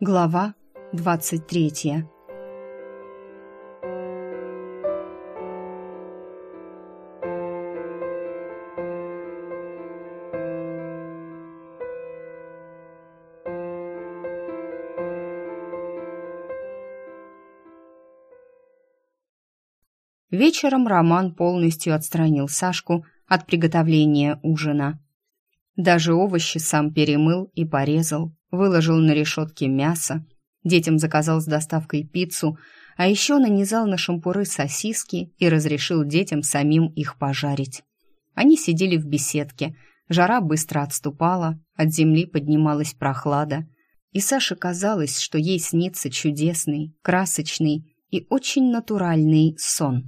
Глава двадцать третья. Вечером Роман полностью отстранил Сашку от приготовления ужина. Даже овощи сам перемыл и порезал, выложил на решетке мясо, детям заказал с доставкой пиццу, а еще нанизал на шампуры сосиски и разрешил детям самим их пожарить. Они сидели в беседке, жара быстро отступала, от земли поднималась прохлада, и Саше казалось, что ей снится чудесный, красочный и очень натуральный сон.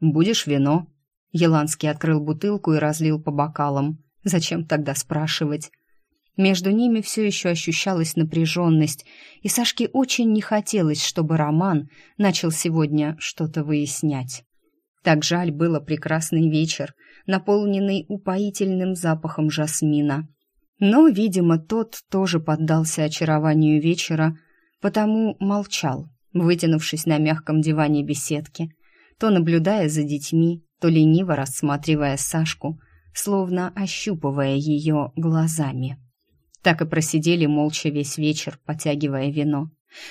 «Будешь вино?» Еланский открыл бутылку и разлил по бокалам. Зачем тогда спрашивать? Между ними все еще ощущалась напряженность, и Сашке очень не хотелось, чтобы Роман начал сегодня что-то выяснять. Так жаль было прекрасный вечер, наполненный упоительным запахом жасмина. Но, видимо, тот тоже поддался очарованию вечера, потому молчал, вытянувшись на мягком диване беседки, то наблюдая за детьми, то лениво рассматривая Сашку, словно ощупывая ее глазами. Так и просидели молча весь вечер, потягивая вино.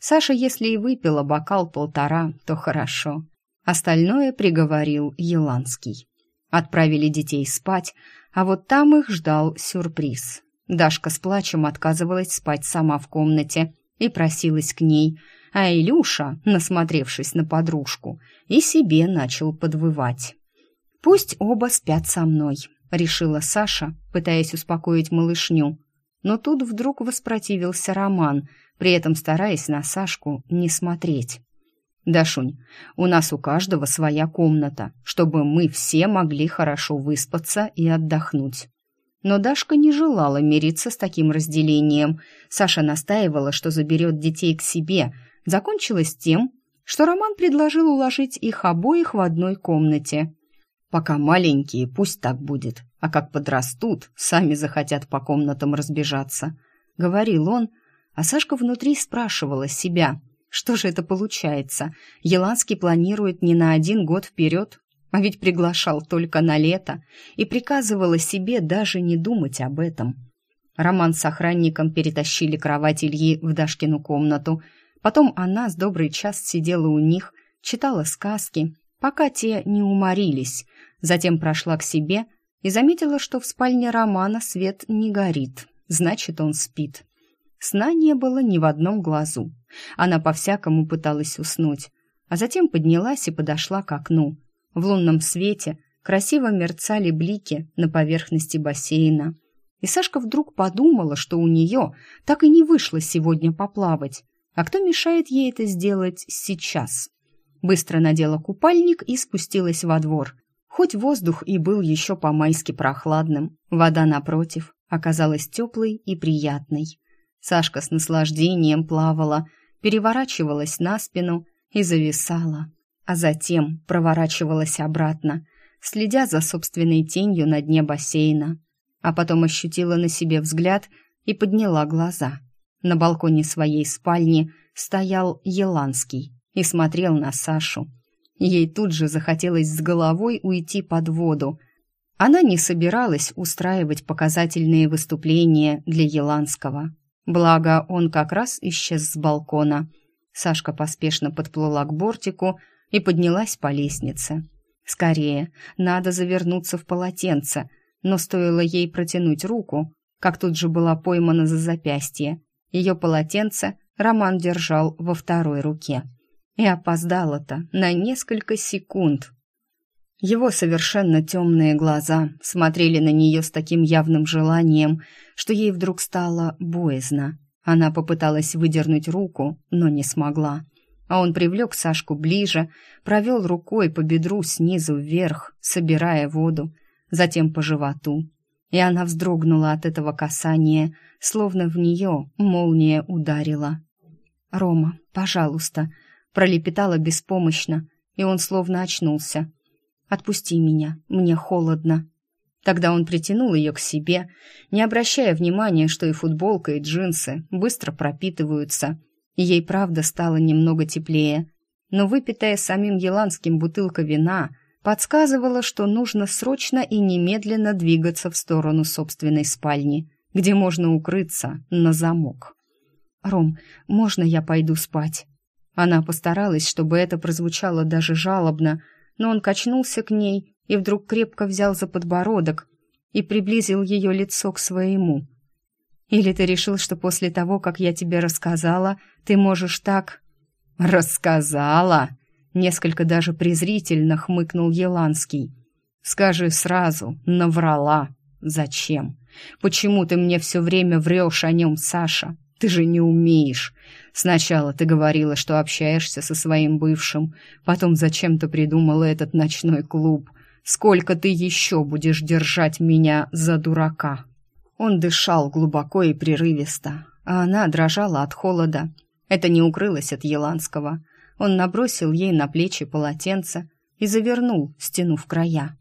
Саша, если и выпила бокал полтора, то хорошо. Остальное приговорил Еланский. Отправили детей спать, а вот там их ждал сюрприз. Дашка с плачем отказывалась спать сама в комнате и просилась к ней, а Илюша, насмотревшись на подружку, и себе начал подвывать. «Пусть оба спят со мной», — решила Саша, пытаясь успокоить малышню. Но тут вдруг воспротивился Роман, при этом стараясь на Сашку не смотреть. «Дашунь, у нас у каждого своя комната, чтобы мы все могли хорошо выспаться и отдохнуть». Но Дашка не желала мириться с таким разделением. Саша настаивала, что заберет детей к себе. Закончилось тем, что Роман предложил уложить их обоих в одной комнате. «Пока маленькие, пусть так будет, а как подрастут, сами захотят по комнатам разбежаться», — говорил он, а Сашка внутри спрашивала себя, что же это получается, Еланский планирует не на один год вперед, а ведь приглашал только на лето и приказывала себе даже не думать об этом. Роман с охранником перетащили кровать Ильи в Дашкину комнату, потом она с добрый час сидела у них, читала сказки, пока те не уморились, затем прошла к себе и заметила, что в спальне Романа свет не горит, значит, он спит. Сна не было ни в одном глазу. Она по-всякому пыталась уснуть, а затем поднялась и подошла к окну. В лунном свете красиво мерцали блики на поверхности бассейна. И Сашка вдруг подумала, что у нее так и не вышло сегодня поплавать. А кто мешает ей это сделать сейчас? Быстро надела купальник и спустилась во двор. Хоть воздух и был еще по-майски прохладным, вода, напротив, оказалась теплой и приятной. Сашка с наслаждением плавала, переворачивалась на спину и зависала, а затем проворачивалась обратно, следя за собственной тенью на дне бассейна, а потом ощутила на себе взгляд и подняла глаза. На балконе своей спальни стоял Еланский и смотрел на Сашу. Ей тут же захотелось с головой уйти под воду. Она не собиралась устраивать показательные выступления для Еланского. Благо, он как раз исчез с балкона. Сашка поспешно подплыла к бортику и поднялась по лестнице. Скорее, надо завернуться в полотенце, но стоило ей протянуть руку, как тут же была поймана за запястье. Ее полотенце Роман держал во второй руке. И опоздала-то на несколько секунд. Его совершенно темные глаза смотрели на нее с таким явным желанием, что ей вдруг стало боязно. Она попыталась выдернуть руку, но не смогла. А он привлек Сашку ближе, провел рукой по бедру снизу вверх, собирая воду, затем по животу. И она вздрогнула от этого касания, словно в нее молния ударила. «Рома, пожалуйста», — пролепетала беспомощно, и он словно очнулся. «Отпусти меня, мне холодно». Тогда он притянул ее к себе, не обращая внимания, что и футболка, и джинсы быстро пропитываются. ей, правда, стало немного теплее. Но выпитая самим еланским бутылка вина подсказывала, что нужно срочно и немедленно двигаться в сторону собственной спальни, где можно укрыться на замок. «Ром, можно я пойду спать?» Она постаралась, чтобы это прозвучало даже жалобно, но он качнулся к ней и вдруг крепко взял за подбородок и приблизил ее лицо к своему. «Или ты решил, что после того, как я тебе рассказала, ты можешь так...» «Рассказала?» Несколько даже презрительно хмыкнул Еланский. «Скажи сразу, наврала. Зачем? Почему ты мне все время врешь о нем, Саша? Ты же не умеешь. Сначала ты говорила, что общаешься со своим бывшим, потом зачем-то придумала этот ночной клуб. Сколько ты еще будешь держать меня за дурака?» Он дышал глубоко и прерывисто, а она дрожала от холода. Это не укрылось от Еланского. Он набросил ей на плечи полотенце и завернул, стянув края.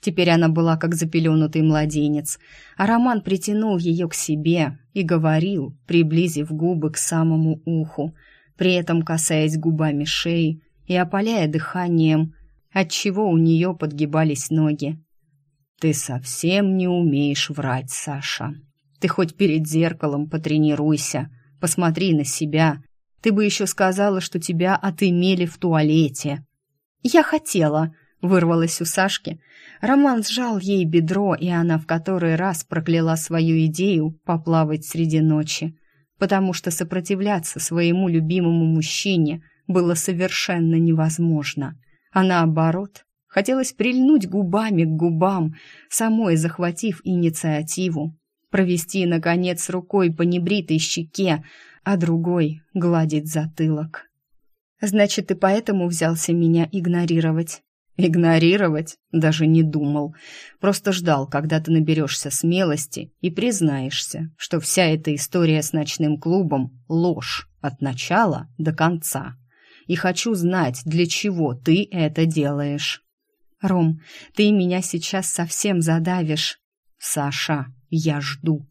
Теперь она была как запеленутый младенец, а Роман притянул ее к себе и говорил, приблизив губы к самому уху, при этом касаясь губами шеи и опаляя дыханием, отчего у нее подгибались ноги. «Ты совсем не умеешь врать, Саша. Ты хоть перед зеркалом потренируйся, посмотри на себя. Ты бы еще сказала, что тебя отымели в туалете». «Я хотела», вырвалось у Сашки. Роман сжал ей бедро, и она в который раз прокляла свою идею поплавать среди ночи, потому что сопротивляться своему любимому мужчине было совершенно невозможно. А наоборот, хотелось прильнуть губами к губам, самой захватив инициативу, провести, наконец, рукой по небритой щеке, а другой гладить затылок. «Значит, ты поэтому взялся меня игнорировать?» Игнорировать даже не думал. Просто ждал, когда ты наберешься смелости и признаешься, что вся эта история с ночным клубом — ложь от начала до конца. И хочу знать, для чего ты это делаешь. Ром, ты меня сейчас совсем задавишь. Саша, я жду.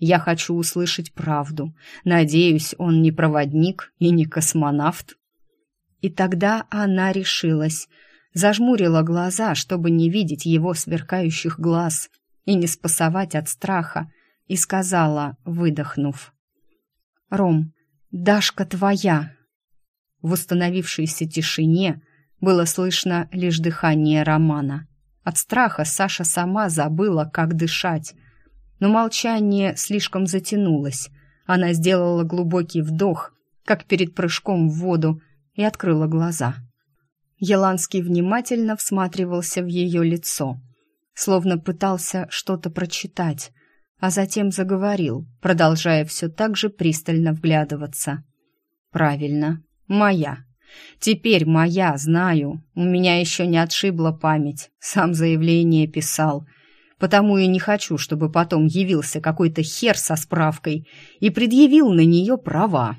Я хочу услышать правду. Надеюсь, он не проводник и не космонавт. И тогда она решилась — зажмурила глаза, чтобы не видеть его сверкающих глаз и не спасовать от страха, и сказала, выдохнув. «Ром, Дашка твоя!» В установившейся тишине было слышно лишь дыхание Романа. От страха Саша сама забыла, как дышать. Но молчание слишком затянулось. Она сделала глубокий вдох, как перед прыжком в воду, и открыла глаза. Еланский внимательно всматривался в ее лицо, словно пытался что-то прочитать, а затем заговорил, продолжая все так же пристально вглядываться. «Правильно, моя. Теперь моя, знаю. У меня еще не отшибла память, сам заявление писал. Потому и не хочу, чтобы потом явился какой-то хер со справкой и предъявил на нее права».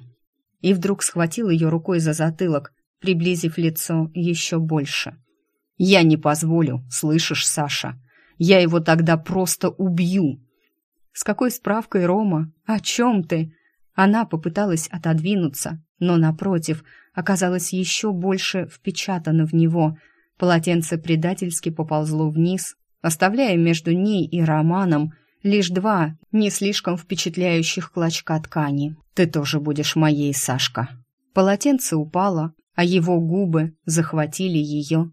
И вдруг схватил ее рукой за затылок, приблизив лицо еще больше. «Я не позволю, слышишь, Саша? Я его тогда просто убью!» «С какой справкой, Рома? О чем ты?» Она попыталась отодвинуться, но, напротив, оказалось еще больше впечатано в него. Полотенце предательски поползло вниз, оставляя между ней и Романом лишь два не слишком впечатляющих клочка ткани. «Ты тоже будешь моей, Сашка». Полотенце упало, а его губы захватили ее.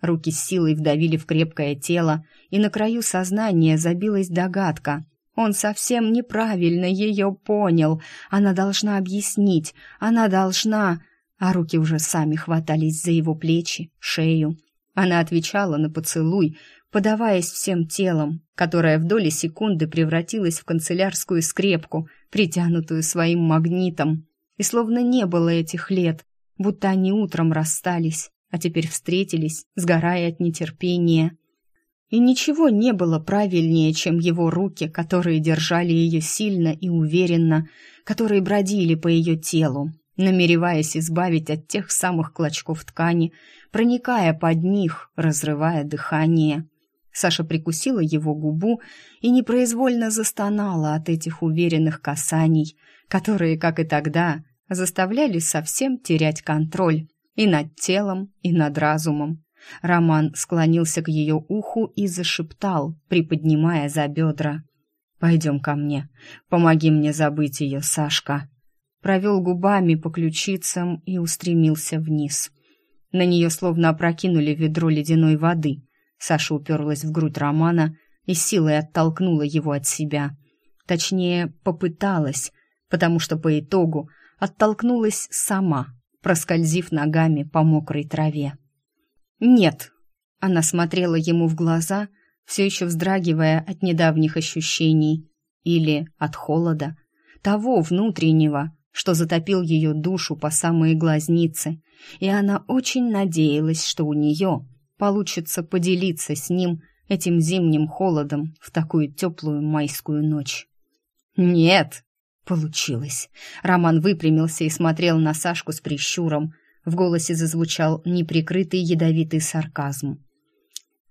Руки с силой вдавили в крепкое тело, и на краю сознания забилась догадка. Он совсем неправильно ее понял. Она должна объяснить, она должна... А руки уже сами хватались за его плечи, шею. Она отвечала на поцелуй, подаваясь всем телом, которое в доли секунды превратилось в канцелярскую скрепку, притянутую своим магнитом. И словно не было этих лет, будто они утром расстались, а теперь встретились, сгорая от нетерпения. И ничего не было правильнее, чем его руки, которые держали ее сильно и уверенно, которые бродили по ее телу, намереваясь избавить от тех самых клочков ткани, проникая под них, разрывая дыхание. Саша прикусила его губу и непроизвольно застонала от этих уверенных касаний, которые, как и тогда, заставляли совсем терять контроль и над телом, и над разумом. Роман склонился к ее уху и зашептал, приподнимая за бедра. «Пойдем ко мне. Помоги мне забыть ее, Сашка». Провел губами по ключицам и устремился вниз. На нее словно опрокинули ведро ледяной воды. Саша уперлась в грудь Романа и силой оттолкнула его от себя. Точнее, попыталась, потому что по итогу оттолкнулась сама, проскользив ногами по мокрой траве. «Нет!» Она смотрела ему в глаза, все еще вздрагивая от недавних ощущений или от холода, того внутреннего, что затопил ее душу по самые глазницы, и она очень надеялась, что у нее получится поделиться с ним этим зимним холодом в такую теплую майскую ночь. «Нет!» Получилось. Роман выпрямился и смотрел на Сашку с прищуром. В голосе зазвучал неприкрытый ядовитый сарказм.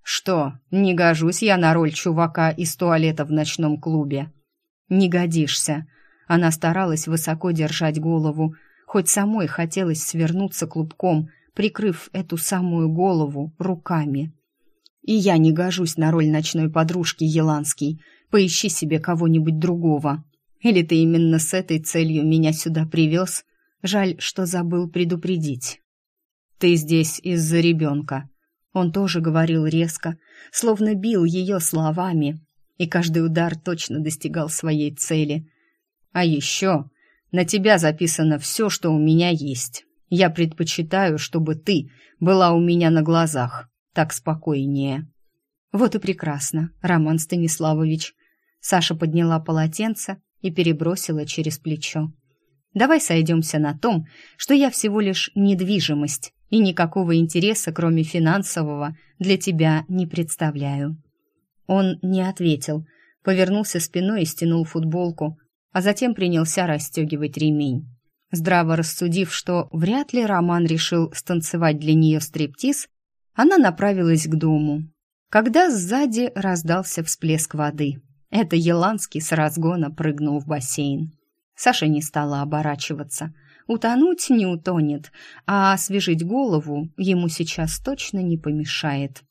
«Что, не гожусь я на роль чувака из туалета в ночном клубе?» «Не годишься». Она старалась высоко держать голову, хоть самой хотелось свернуться клубком, прикрыв эту самую голову руками. «И я не гожусь на роль ночной подружки Еланский. Поищи себе кого-нибудь другого. Или ты именно с этой целью меня сюда привез? Жаль, что забыл предупредить. Ты здесь из-за ребенка. Он тоже говорил резко, словно бил ее словами, и каждый удар точно достигал своей цели. А еще на тебя записано все, что у меня есть. Я предпочитаю, чтобы ты была у меня на глазах. Так спокойнее. Вот и прекрасно, Роман Станиславович. Саша подняла полотенце и перебросила через плечо. «Давай сойдемся на том, что я всего лишь недвижимость и никакого интереса, кроме финансового, для тебя не представляю». Он не ответил, повернулся спиной и стянул футболку, а затем принялся расстегивать ремень. Здраво рассудив, что вряд ли Роман решил станцевать для нее стриптиз, она направилась к дому, когда сзади раздался всплеск воды. Это Еланский с разгона прыгнул в бассейн. Саша не стала оборачиваться. Утонуть не утонет, а освежить голову ему сейчас точно не помешает.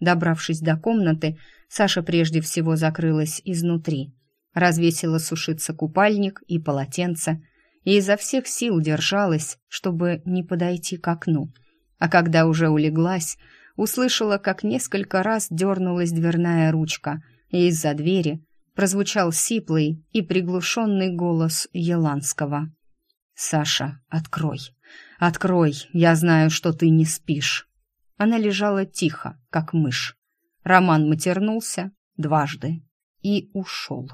Добравшись до комнаты, Саша прежде всего закрылась изнутри. Развесила сушиться купальник и полотенце и изо всех сил держалась, чтобы не подойти к окну. А когда уже улеглась, услышала, как несколько раз дернулась дверная ручка — и из-за двери прозвучал сиплый и приглушенный голос Еланского. «Саша, открой! Открой! Я знаю, что ты не спишь!» Она лежала тихо, как мышь. Роман матернулся дважды и ушел.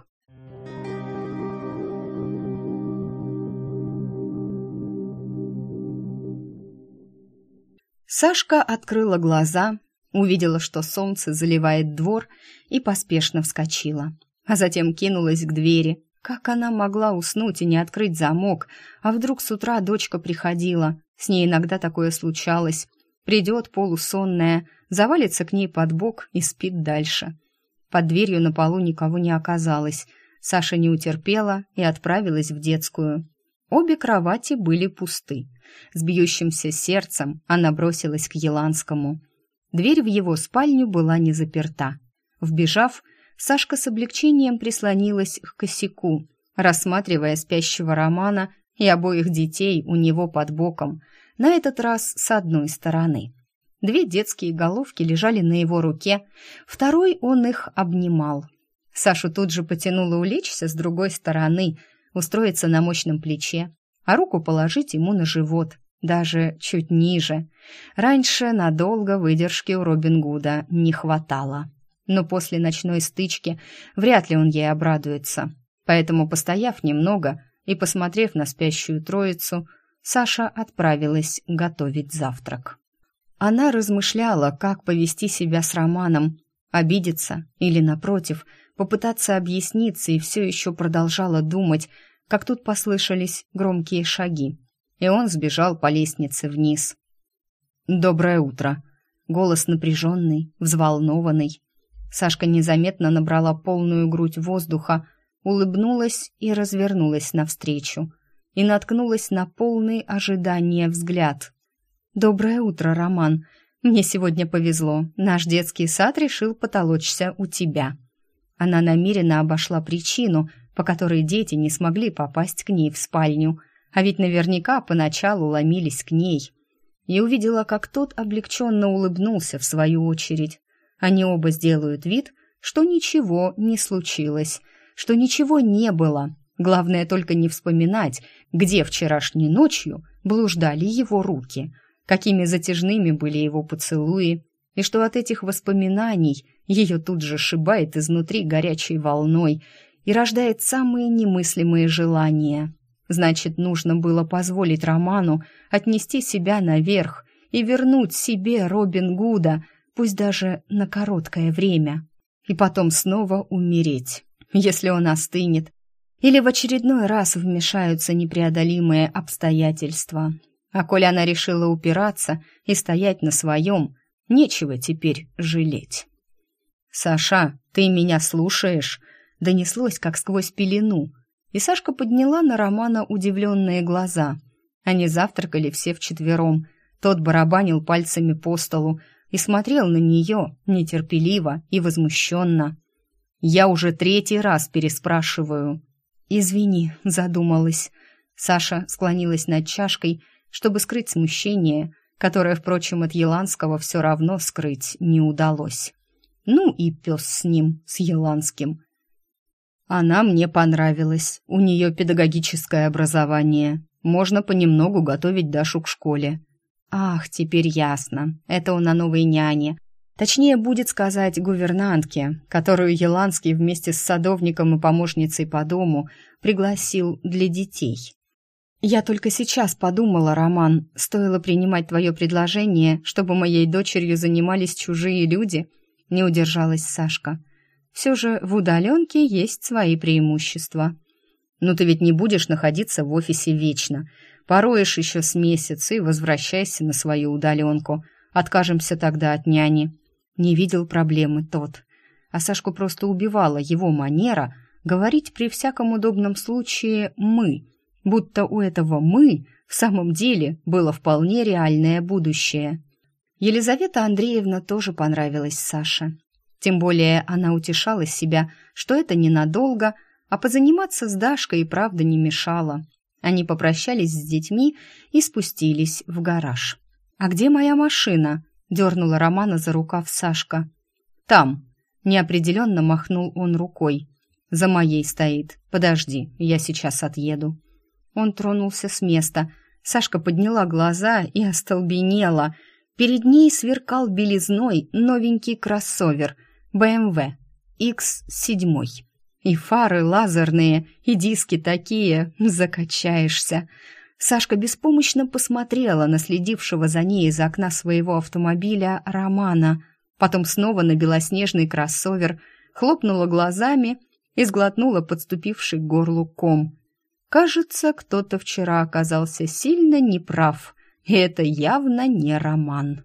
Сашка открыла глаза увидела, что солнце заливает двор, и поспешно вскочила. А затем кинулась к двери. Как она могла уснуть и не открыть замок? А вдруг с утра дочка приходила? С ней иногда такое случалось. Придет полусонная, завалится к ней под бок и спит дальше. Под дверью на полу никого не оказалось. Саша не утерпела и отправилась в детскую. Обе кровати были пусты. С бьющимся сердцем она бросилась к Еланскому – Дверь в его спальню была не заперта. Вбежав, Сашка с облегчением прислонилась к косяку, рассматривая спящего Романа и обоих детей у него под боком, на этот раз с одной стороны. Две детские головки лежали на его руке, второй он их обнимал. Сашу тут же потянуло улечься с другой стороны, устроиться на мощном плече, а руку положить ему на живот даже чуть ниже. Раньше надолго выдержки у Робин Гуда не хватало. Но после ночной стычки вряд ли он ей обрадуется. Поэтому, постояв немного и посмотрев на спящую троицу, Саша отправилась готовить завтрак. Она размышляла, как повести себя с Романом, обидеться или, напротив, попытаться объясниться и все еще продолжала думать, как тут послышались громкие шаги и он сбежал по лестнице вниз. «Доброе утро!» Голос напряженный, взволнованный. Сашка незаметно набрала полную грудь воздуха, улыбнулась и развернулась навстречу. И наткнулась на полный ожидания взгляд. «Доброе утро, Роман. Мне сегодня повезло. Наш детский сад решил потолочься у тебя». Она намеренно обошла причину, по которой дети не смогли попасть к ней в спальню, а ведь наверняка поначалу ломились к ней. И увидела, как тот облегченно улыбнулся в свою очередь. Они оба сделают вид, что ничего не случилось, что ничего не было. Главное только не вспоминать, где вчерашней ночью блуждали его руки, какими затяжными были его поцелуи, и что от этих воспоминаний ее тут же шибает изнутри горячей волной и рождает самые немыслимые желания. Значит, нужно было позволить Роману отнести себя наверх и вернуть себе Робин Гуда, пусть даже на короткое время, и потом снова умереть, если он остынет, или в очередной раз вмешаются непреодолимые обстоятельства. А коль она решила упираться и стоять на своем, нечего теперь жалеть. «Саша, ты меня слушаешь?» донеслось, как сквозь пелену, и Сашка подняла на Романа удивленные глаза. Они завтракали все вчетвером. Тот барабанил пальцами по столу и смотрел на нее нетерпеливо и возмущенно. «Я уже третий раз переспрашиваю». «Извини», — задумалась. Саша склонилась над чашкой, чтобы скрыть смущение, которое, впрочем, от Еланского все равно скрыть не удалось. Ну и пес с ним, с Еланским. Она мне понравилась. У нее педагогическое образование. Можно понемногу готовить Дашу к школе. Ах, теперь ясно. Это он о новой няне. Точнее, будет сказать гувернантке, которую Еланский вместе с садовником и помощницей по дому пригласил для детей. «Я только сейчас подумала, Роман, стоило принимать твое предложение, чтобы моей дочерью занимались чужие люди», — не удержалась Сашка. «Все же в удаленке есть свои преимущества». «Ну ты ведь не будешь находиться в офисе вечно. Пороешь еще с месяца и возвращайся на свою удаленку. Откажемся тогда от няни». Не видел проблемы тот. А Сашку просто убивала его манера говорить при всяком удобном случае «мы», будто у этого «мы» в самом деле было вполне реальное будущее. Елизавета Андреевна тоже понравилась Саше. Тем более она утешала себя, что это ненадолго, а позаниматься с Дашкой и правда не мешало. Они попрощались с детьми и спустились в гараж. «А где моя машина?» — дернула Романа за рукав Сашка. «Там!» — неопределенно махнул он рукой. «За моей стоит. Подожди, я сейчас отъеду». Он тронулся с места. Сашка подняла глаза и остолбенела — Перед ней сверкал белизной новенький кроссовер BMW X7. И фары лазерные, и диски такие, закачаешься. Сашка беспомощно посмотрела на следившего за ней из окна своего автомобиля Романа, потом снова на белоснежный кроссовер, хлопнула глазами и сглотнула подступивший к горлу ком. Кажется, кто-то вчера оказался сильно неправ — и это явно не роман.